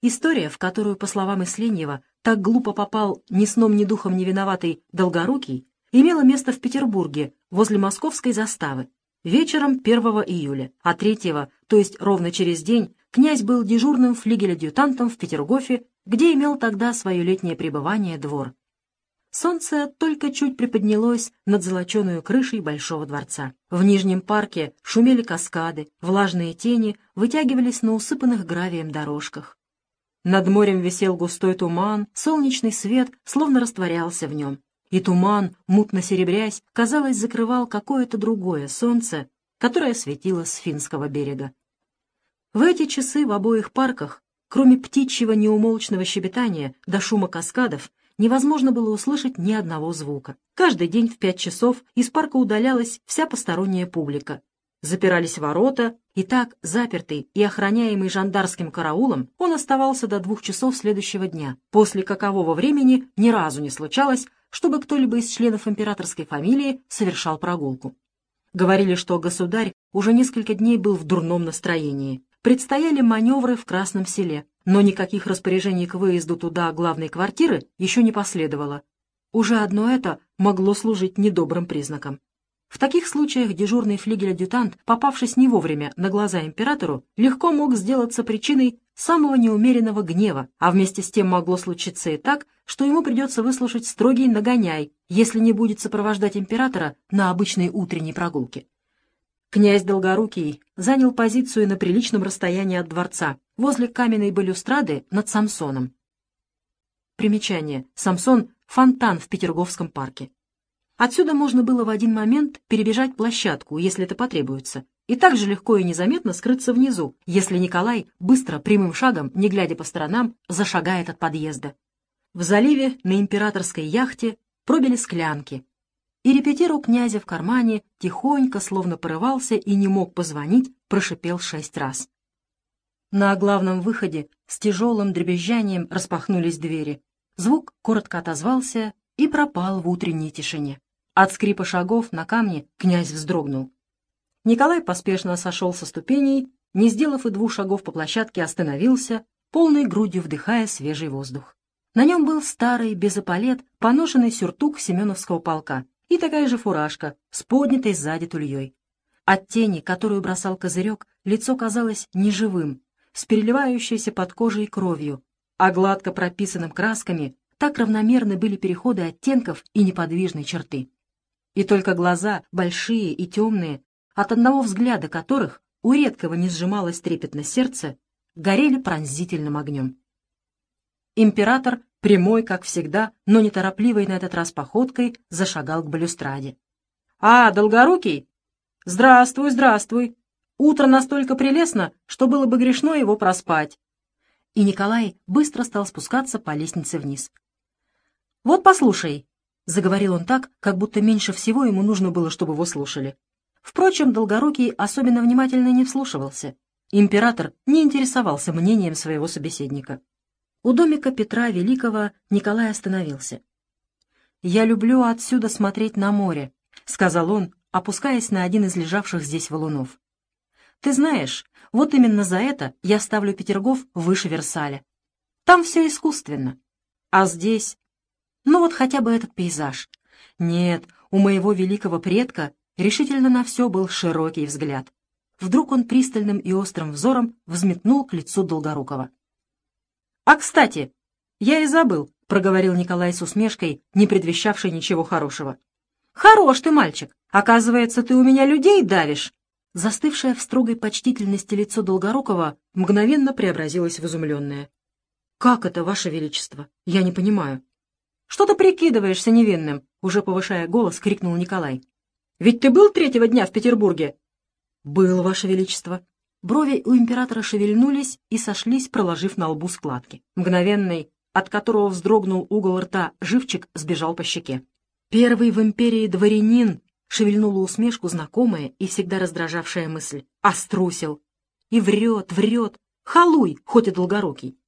История, в которую, по словам Исленьева, так глупо попал ни сном, ни духом не виноватый Долгорукий, имела место в Петербурге, возле московской заставы, вечером 1 июля, а 3 то есть ровно через день, князь был дежурным флигель-адъютантом в Петергофе, где имел тогда свое летнее пребывание двор. Солнце только чуть приподнялось над золоченую крышей Большого дворца. В Нижнем парке шумели каскады, влажные тени вытягивались на усыпанных гравием дорожках. Над морем висел густой туман, солнечный свет словно растворялся в нем. И туман, мутно серебрясь, казалось, закрывал какое-то другое солнце, которое светило с финского берега. В эти часы в обоих парках, кроме птичьего неумолчного щебетания до шума каскадов, невозможно было услышать ни одного звука. Каждый день в пять часов из парка удалялась вся посторонняя публика. Запирались ворота, и так, запертый и охраняемый жандарским караулом, он оставался до двух часов следующего дня, после какового времени ни разу не случалось, чтобы кто-либо из членов императорской фамилии совершал прогулку. Говорили, что государь уже несколько дней был в дурном настроении. Предстояли маневры в Красном селе, но никаких распоряжений к выезду туда главной квартиры еще не последовало. Уже одно это могло служить недобрым признаком. В таких случаях дежурный флигель-адъютант, попавшись не вовремя на глаза императору, легко мог сделаться причиной самого неумеренного гнева, а вместе с тем могло случиться и так, что ему придется выслушать строгий нагоняй, если не будет сопровождать императора на обычной утренней прогулке. Князь Долгорукий занял позицию на приличном расстоянии от дворца, возле каменной балюстрады над Самсоном. Примечание. Самсон — фонтан в Петерговском парке. Отсюда можно было в один момент перебежать площадку, если это потребуется, и так же легко и незаметно скрыться внизу, если Николай быстро, прямым шагом, не глядя по сторонам, зашагает от подъезда. В заливе на императорской яхте пробили склянки, и репетир князя в кармане тихонько, словно порывался и не мог позвонить, прошипел шесть раз. На главном выходе с тяжелым дребезжанием распахнулись двери. Звук коротко отозвался и пропал в утренней тишине. От скрипа шагов на камне князь вздрогнул. Николай поспешно сошел со ступеней, не сделав и двух шагов по площадке, остановился, полной грудью вдыхая свежий воздух. На нем был старый, без эполет, поношенный сюртук Семеновского полка, и такая же фуражка с поднятой сзади тульей. От тени, которую бросал козырек, лицо казалось неживым, с переливающейся под кожей кровью, а гладко прописанным красками так равномерны были переходы оттенков и неподвижной черты. И только глаза, большие и темные, от одного взгляда которых у редкого не сжималось трепетно сердце, горели пронзительным огнем. Император прямой, как всегда, но неторопливой на этот раз походкой, зашагал к балюстраде. «А, Долгорукий? Здравствуй, здравствуй! Утро настолько прелестно, что было бы грешно его проспать!» И Николай быстро стал спускаться по лестнице вниз. «Вот послушай», — заговорил он так, как будто меньше всего ему нужно было, чтобы его слушали. Впрочем, Долгорукий особенно внимательно не вслушивался. Император не интересовался мнением своего собеседника. У домика Петра Великого Николай остановился. «Я люблю отсюда смотреть на море», — сказал он, опускаясь на один из лежавших здесь валунов. «Ты знаешь, вот именно за это я ставлю Петергоф выше Версаля. Там все искусственно. А здесь... Ну вот хотя бы этот пейзаж. Нет, у моего великого предка решительно на все был широкий взгляд. Вдруг он пристальным и острым взором взметнул к лицу Долгорукова. «А, кстати, я и забыл», — проговорил Николай с усмешкой, не предвещавшей ничего хорошего. «Хорош ты, мальчик! Оказывается, ты у меня людей давишь!» Застывшее в строгой почтительности лицо Долгорукова мгновенно преобразилось в изумленное. «Как это, Ваше Величество? Я не понимаю». «Что ты прикидываешься невинным?» — уже повышая голос, крикнул Николай. «Ведь ты был третьего дня в Петербурге?» «Был, Ваше Величество». Брови у императора шевельнулись и сошлись, проложив на лбу складки. Мгновенный, от которого вздрогнул угол рта, живчик сбежал по щеке. «Первый в империи дворянин!» — шевельнула усмешку знакомая и всегда раздражавшая мысль. «Острусил! И врет, врет! Халуй, хоть и долгорукий!»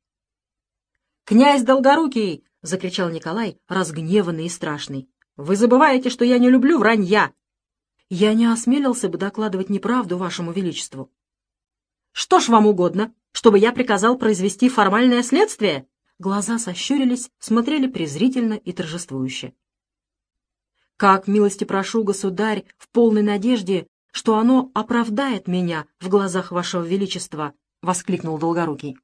«Князь Долгорукий!» — закричал Николай, разгневанный и страшный. «Вы забываете, что я не люблю вранья!» «Я не осмелился бы докладывать неправду вашему величеству. Что ж вам угодно, чтобы я приказал произвести формальное следствие?» Глаза сощурились, смотрели презрительно и торжествующе. «Как, милости прошу, государь, в полной надежде, что оно оправдает меня в глазах вашего величества!» — воскликнул Долгорукий.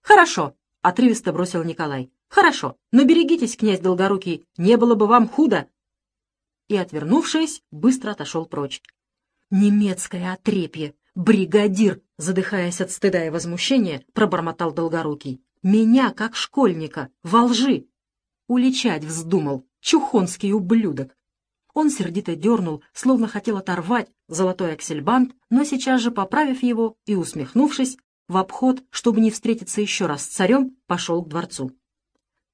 «Хорошо!» — отрывисто бросил Николай. «Хорошо, но берегитесь, князь Долгорукий, не было бы вам худо!» И, отвернувшись, быстро отошел прочь. «Немецкое отрепье! Бригадир!» — задыхаясь от стыда и возмущения, пробормотал Долгорукий. «Меня, как школьника, во лжи!» Уличать вздумал, чухонский ублюдок! Он сердито дернул, словно хотел оторвать золотой аксельбант, но сейчас же, поправив его и усмехнувшись, в обход, чтобы не встретиться еще раз с царем, пошел к дворцу.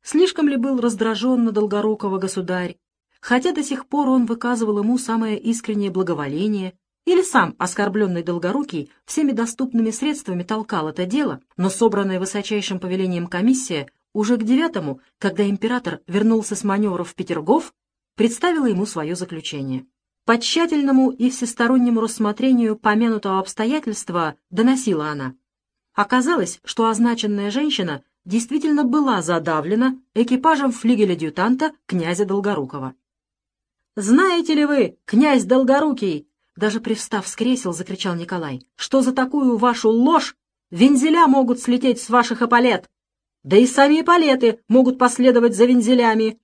Слишком ли был раздражен на Долгорукого государь, хотя до сих пор он выказывал ему самое искреннее благоволение, или сам, оскорбленный Долгорукий, всеми доступными средствами толкал это дело, но собранная высочайшим повелением комиссия уже к девятому, когда император вернулся с маневров в Петергоф, представила ему свое заключение. По тщательному и всестороннему рассмотрению помянутого обстоятельства доносила она. Оказалось, что означенная женщина действительно была задавлена экипажем флигеля-дютанта князя Долгорукова. «Знаете ли вы, князь Долгорукий?» Даже привстав с кресел, закричал Николай. «Что за такую вашу ложь? Вензеля могут слететь с ваших эполет! Да и сами эполеты могут последовать за вензелями!»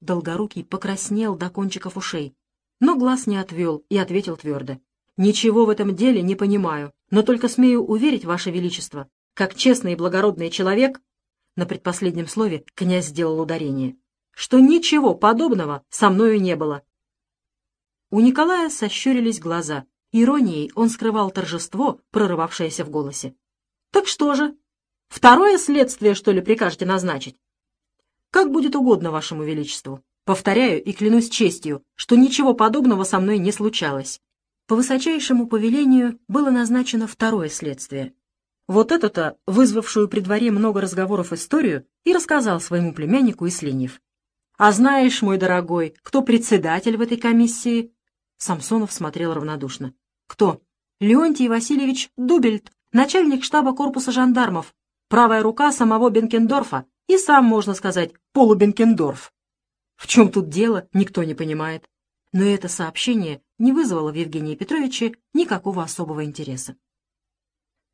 Долгорукий покраснел до кончиков ушей, но глаз не отвел и ответил твердо. «Ничего в этом деле не понимаю, но только смею уверить, Ваше Величество, как честный и благородный человек, на предпоследнем слове князь сделал ударение, что ничего подобного со мною не было». У Николая сощурились глаза. Иронией он скрывал торжество, прорывавшееся в голосе. «Так что же? Второе следствие, что ли, прикажете назначить?» «Как будет угодно Вашему Величеству. Повторяю и клянусь честью, что ничего подобного со мной не случалось. По высочайшему повелению было назначено второе следствие. Вот это-то, вызвавшую при дворе много разговоров историю, и рассказал своему племяннику Исленев. «А знаешь, мой дорогой, кто председатель в этой комиссии?» Самсонов смотрел равнодушно. «Кто?» «Леонтий Васильевич Дубельт, начальник штаба корпуса жандармов, правая рука самого Бенкендорфа и сам, можно сказать, полубенкендорф». В чем тут дело, никто не понимает. Но это сообщение не вызвало в Евгении Петровиче никакого особого интереса.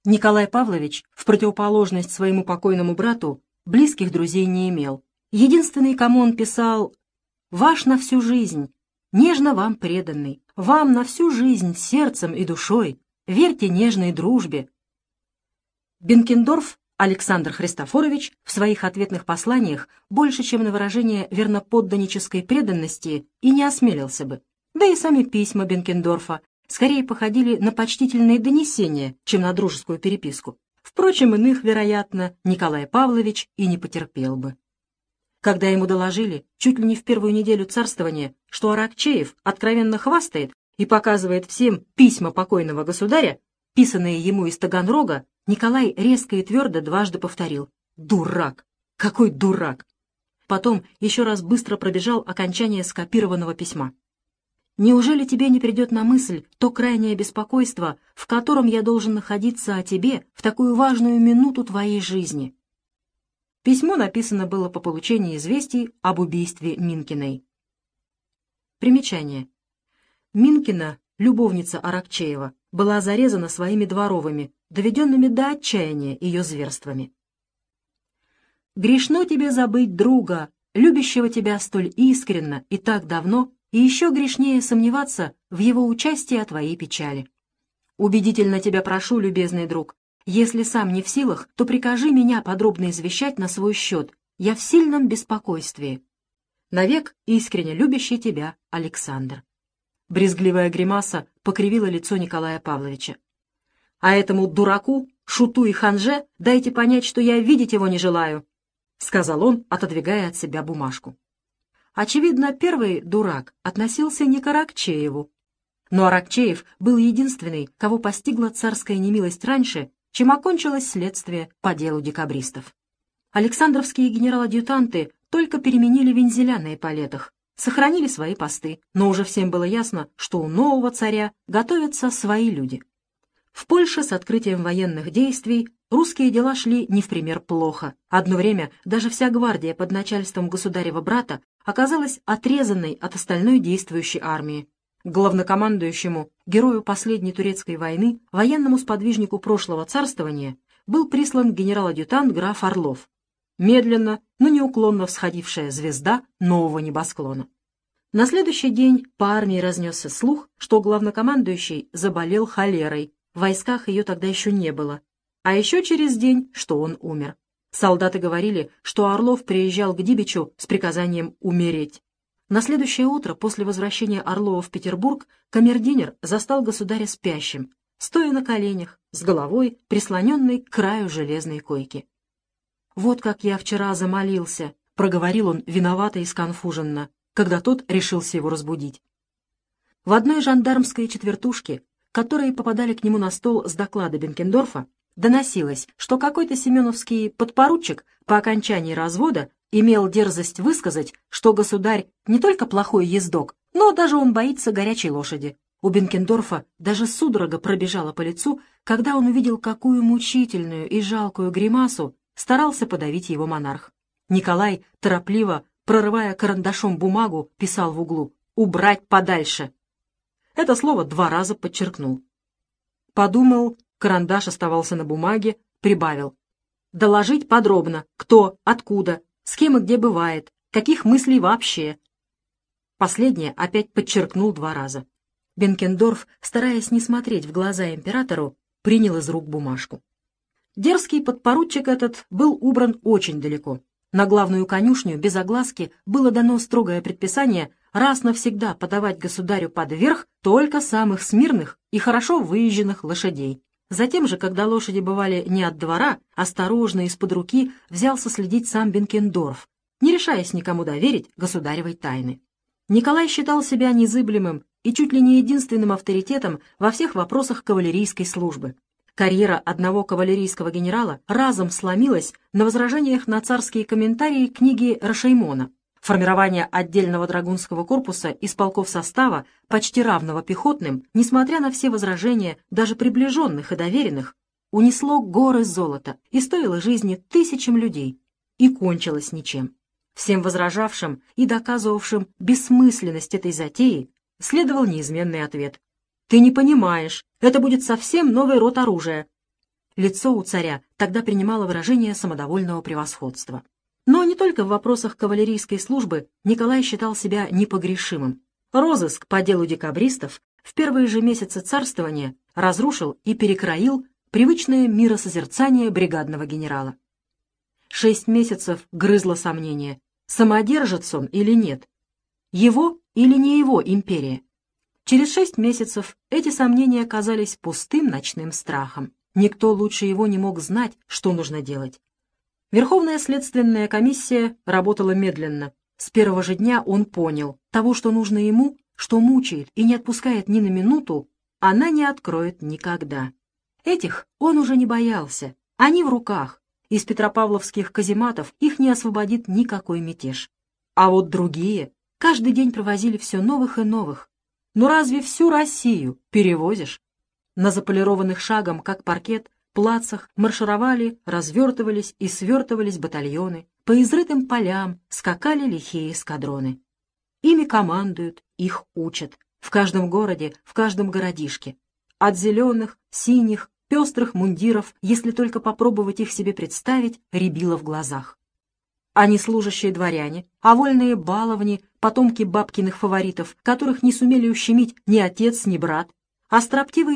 Николай Павлович, в противоположность своему покойному брату, близких друзей не имел. Единственный, кому он писал «Ваш на всю жизнь, нежно вам преданный, вам на всю жизнь сердцем и душой, верьте нежной дружбе». Бенкендорф Александр Христофорович в своих ответных посланиях больше, чем на выражение верноподданнической преданности, и не осмелился бы. Да и сами письма Бенкендорфа скорее походили на почтительные донесения, чем на дружескую переписку. Впрочем, иных, вероятно, Николай Павлович и не потерпел бы. Когда ему доложили, чуть ли не в первую неделю царствования, что Аракчеев откровенно хвастает и показывает всем письма покойного государя, писанные ему из Таганрога, Николай резко и твердо дважды повторил «Дурак! Какой дурак!» Потом еще раз быстро пробежал окончание скопированного письма. «Неужели тебе не придет на мысль то крайнее беспокойство, в котором я должен находиться о тебе в такую важную минуту твоей жизни?» Письмо написано было по получении известий об убийстве Минкиной. Примечание. Минкина, любовница Аракчеева, была зарезана своими дворовыми, доведенными до отчаяния ее зверствами. «Грешно тебе забыть друга, любящего тебя столь искренно и так давно, и еще грешнее сомневаться в его участии о твоей печали. Убедительно тебя прошу, любезный друг, если сам не в силах, то прикажи меня подробно извещать на свой счет, я в сильном беспокойстве. Навек искренне любящий тебя Александр». Брезгливая гримаса покривила лицо Николая Павловича. А этому дураку, шуту и ханже дайте понять, что я видеть его не желаю», — сказал он, отодвигая от себя бумажку. Очевидно, первый дурак относился не к Аракчееву. Но Аракчеев был единственный, кого постигла царская немилость раньше, чем окончилось следствие по делу декабристов. Александровские генерал-адъютанты только переменили вензеля на эполетах, сохранили свои посты, но уже всем было ясно, что у нового царя готовятся свои люди — В Польше с открытием военных действий русские дела шли не в пример плохо. Одно время даже вся гвардия под начальством государева брата оказалась отрезанной от остальной действующей армии. Главнокомандующему, герою последней турецкой войны, военному сподвижнику прошлого царствования, был прислан генерал-адъютант граф Орлов, медленно, но неуклонно всходившая звезда нового небосклона. На следующий день по армии разнесся слух, что главнокомандующий заболел холерой, в войсках ее тогда еще не было, а еще через день, что он умер. Солдаты говорили, что Орлов приезжал к Дибичу с приказанием умереть. На следующее утро, после возвращения Орлова в Петербург, камердинер застал государя спящим, стоя на коленях, с головой, прислоненной к краю железной койки. «Вот как я вчера замолился», — проговорил он виновато и сконфуженно, когда тот решился его разбудить. В одной жандармской четвертушке, которые попадали к нему на стол с доклада Бенкендорфа, доносилось, что какой-то семеновский подпоручик по окончании развода имел дерзость высказать, что государь не только плохой ездок, но даже он боится горячей лошади. У Бенкендорфа даже судорога пробежала по лицу, когда он увидел, какую мучительную и жалкую гримасу старался подавить его монарх. Николай, торопливо, прорывая карандашом бумагу, писал в углу «Убрать подальше». Это слово два раза подчеркнул. Подумал, карандаш оставался на бумаге, прибавил. «Доложить подробно, кто, откуда, с кем и где бывает, каких мыслей вообще. Последнее опять подчеркнул два раза. Бенкендорф, стараясь не смотреть в глаза императору, принял из рук бумажку. Дерзкий подпоручик этот был убран очень далеко. На главную конюшню без огласки было дано строгое предписание раз навсегда подавать государю под верх только самых смирных и хорошо выезженных лошадей. Затем же, когда лошади бывали не от двора, осторожно из-под руки взялся следить сам Бенкендорф, не решаясь никому доверить государевой тайны. Николай считал себя незыблемым и чуть ли не единственным авторитетом во всех вопросах кавалерийской службы. Карьера одного кавалерийского генерала разом сломилась на возражениях на царские комментарии книги Рашеймона, Формирование отдельного драгунского корпуса из полков состава, почти равного пехотным, несмотря на все возражения, даже приближенных и доверенных, унесло горы золота и стоило жизни тысячам людей, и кончилось ничем. Всем возражавшим и доказывавшим бессмысленность этой затеи следовал неизменный ответ. «Ты не понимаешь, это будет совсем новый род оружия». Лицо у царя тогда принимало выражение самодовольного превосходства. Но не только в вопросах кавалерийской службы Николай считал себя непогрешимым. Розыск по делу декабристов в первые же месяцы царствования разрушил и перекроил привычное миросозерцание бригадного генерала. Шесть месяцев грызло сомнение, самодержец он или нет, его или не его империя. Через шесть месяцев эти сомнения оказались пустым ночным страхом. Никто лучше его не мог знать, что нужно делать. Верховная следственная комиссия работала медленно. С первого же дня он понял, того, что нужно ему, что мучает и не отпускает ни на минуту, она не откроет никогда. Этих он уже не боялся, они в руках. Из петропавловских казематов их не освободит никакой мятеж. А вот другие каждый день провозили все новых и новых. Но разве всю Россию перевозишь? На заполированных шагом, как паркет, плацах маршировали, развертывались и свертывались батальоны, по изрытым полям скакали лихие эскадроны. Ими командуют, их учат. В каждом городе, в каждом городишке. От зеленых, синих, пестрых мундиров, если только попробовать их себе представить, рябило в глазах. Не служащие дворяне, а вольные баловни, потомки бабкиных фаворитов, которых не сумели ущемить ни отец, ни брат, а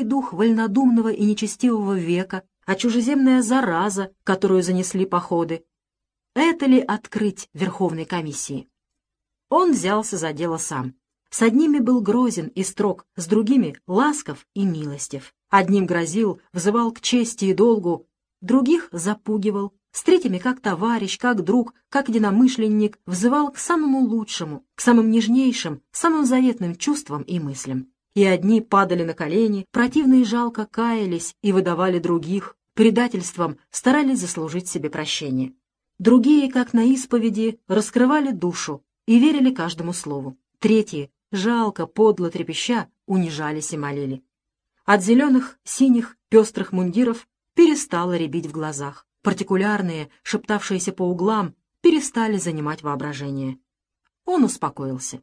дух вольнодумного и нечестивого века, а чужеземная зараза, которую занесли походы. Это ли открыть Верховной комиссии? Он взялся за дело сам. С одними был грозен и строг, с другими — ласков и милостив. Одним грозил, взывал к чести и долгу, других запугивал, с третьими как товарищ, как друг, как единомышленник, взывал к самому лучшему, к самым нежнейшим, самым заветным чувствам и мыслям и одни падали на колени, противно и жалко каялись и выдавали других, предательством старались заслужить себе прощение. Другие, как на исповеди, раскрывали душу и верили каждому слову. Третьи, жалко, подло трепеща, унижались и молили. От зеленых, синих пестрых мундиров перестало рябить в глазах. Партикулярные, шептавшиеся по углам, перестали занимать воображение. Он успокоился.